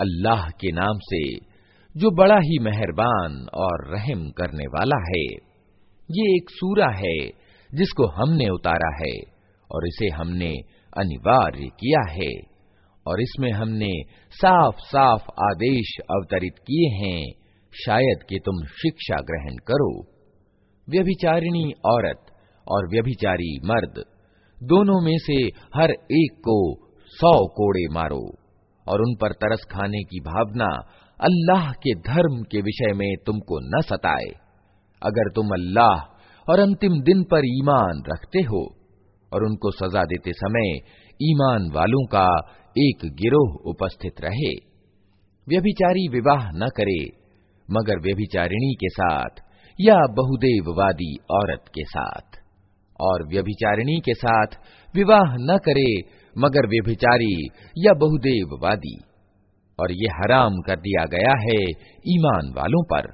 अल्लाह के नाम से, जो बड़ा ही मेहरबान और रहम करने वाला है। ये एक सूरा है, जिसको हमने उतारा है, और इसे हमने अनिवार्य किया है, और इसमें हमने साफ़ साफ़ आदेश अवतरित किए हैं, शायद कि तुम शिक्षा ग्रहण करो। व्यभिचारिणी औरत और व्यभिचारी मर्द, दोनों में से हर एक को सौ कोड़े मारो। और उन पर तरस खाने की भावना अल्लाह के धर्म के विषय में तुमको न सताए। अगर तुम अल्लाह और अंतिम दिन पर ईमान रखते हो और उनको सजा देते समय ईमान वालों का एक गिरोह उपस्थित रहे, व्यभिचारी विवाह न करे, मगर व्यभिचारिणी के साथ या बहुदेववादी औरत के साथ। और व्यभिचारिणी के साथ विवाह न करे मगर व्यभिचारी या बहुदेववादी और ये हराम कर दिया गया है ईमान वालों पर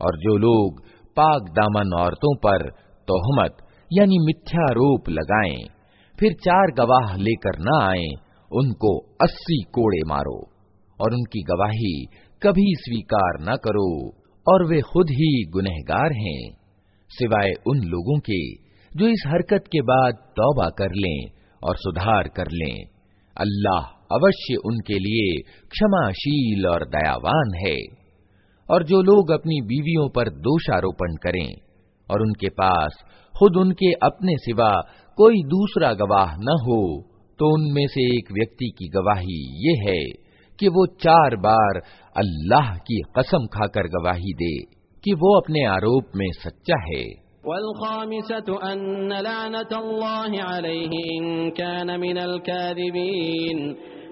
और जो लोग पाक दामन औरतों पर तोहमत यानी मिथ्यारोप लगाएं फिर चार गवाह लेकर न आए, उनको अस्सी कोड़े मारो, और उनकी गवाही कभी स्वीकार न करो, और वे खुद ही गुनहगार हैं, सिवाय उन लोगों के, जो इस हरकत के बाद तौबा कर लें और सुधार कर लें। अल्लाह अवश्य उनके लिए क्षमाशील और दयावान है। और जो लोग अपनी बीवियों पर दोषारोपण करें, और उनके पास खुद उनके अपने सिवा कोई दूसरा गवाह न हो तो उनमें से एक व्यक्ति की गवाही ये है कि वो चार बार अल्लाह की कसम खाकर गवाही दे कि वो अपने आरोप में सच्चा है।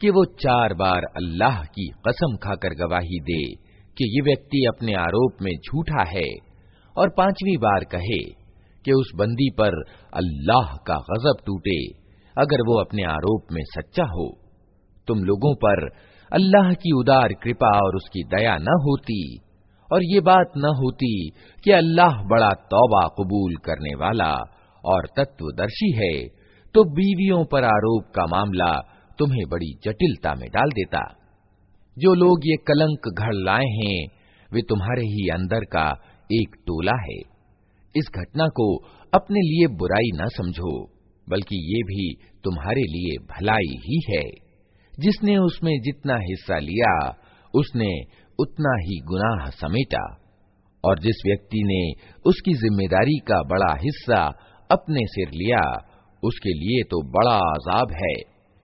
कि वो चार बार अल्लाह की कसम खाकर गवाही दे कि ये व्यक्ति अपने आरोप में झूठा है और पांचवी बार कहे कि उस बंदी पर अल्लाह का गजब टूटे, अगर वो अपने आरोप में सच्चा हो। तुम लोगों पर अल्लाह की उदार कृपा और उसकी दया न होती और ये बात न होती कि अल्लाह बड़ा तौबा कबूल करने वाला और तत्वदर्शी है तो बीवियों पर आरोप का मामला तुम्हें बड़ी जटिलता में डाल देता। जो लोग ये कलंक घर लाए हैं, वे तुम्हारे ही अंदर का एक टोला है। इस घटना को अपने लिए बुराई न समझो, बल्कि ये भी तुम्हारे लिए भलाई ही है। जिसने उसमें जितना हिस्सा लिया, उसने उतना ही गुनाह समेटा। और जिस व्यक्ति ने उसकी ज़िम्मेदारी का बड़ा हिस्सा अपने सिर लिया, उसके लिए तो बड़ा आजाब है।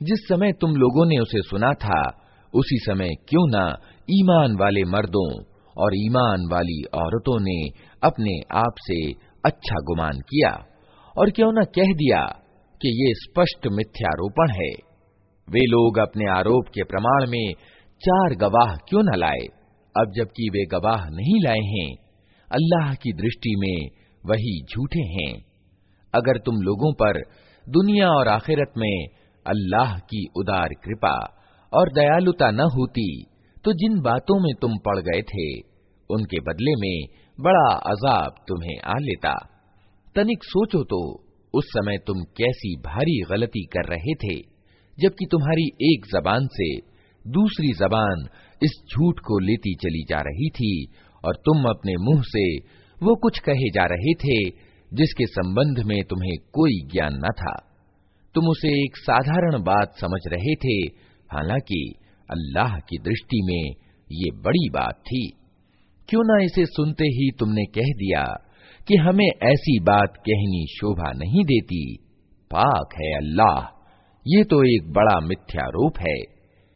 जिस समय तुम लोगों ने उसे सुना था उसी समय क्यों ना ईमान वाले मर्दों और ईमान वाली औरतों ने अपने आप से अच्छा गुमान किया और क्यों न कह दिया कि ये स्पष्ट मिथ्यारोपण है वे लोग अपने आरोप के प्रमाण में चार गवाह क्यों न लाए? अब जबकि वे गवाह नहीं लाए हैं, अल्लाह की दृष्टि में वही झूठे हैं। अगर तुम लोगों पर दुनिया और आखिरत में अल्लाह की उदार कृपा और दयालुता न होती तो जिन बातों में तुम पड़ गए थे, उनके बदले में बड़ा अजाब तुम्हें आ लेता। तनिक सोचो तो उस समय तुम कैसी भारी गलती कर रहे थे, जबकि तुम्हारी एक जबान से दूसरी जबान इस झूठ को लेती चली जा रही थी और तुम अपने मुँह से वो कुछ कहे जा रहे थे जिसके संबंध में तुम्हें कोई ज्ञान न था। तुम उसे एक साधारण बात समझ रहे थे, हालाँकि अल्लाह की दृष्टि में ये बड़ी बात थी। क्यों ना इसे सुनते ही तुमने कह दिया कि हमें ऐसी बात कहनी शोभा नहीं देती। पाक है अल्लाह, ये तो एक बड़ा मिथ्यारोप है।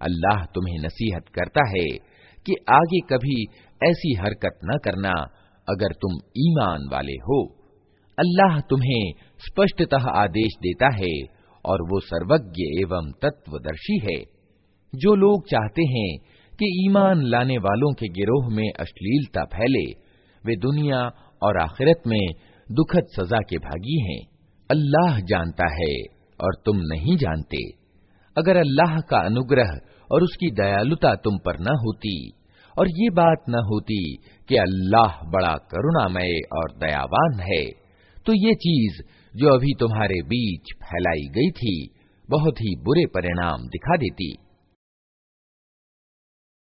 अल्लाह तुम्हें नसीहत करता है कि आगे कभी ऐसी हरकत न करना अगर तुम ईमान वाले हो अल्लाह तुम्हें स्पष्टतः आदेश देता है और वो सर्वज्ञ एवं तत्वदर्शी है जो लोग चाहते हैं कि ईमान लाने वालों के गिरोह में अश्लीलता फैले, वे दुनिया और आखिरत में दुखद सजा के भागी हैं। अल्लाह जानता है और तुम नहीं जानते। अगर अल्लाह का अनुग्रह और उसकी दयालुता तुम पर न होती, और ये बात न होती कि अल्लाह बड़ा करुणामय और दयावान है तो ये चीज़ जो अभी तुम्हारे बीच फैलाई गई थी, बहुत ही बुरे परिणाम दिखा देती।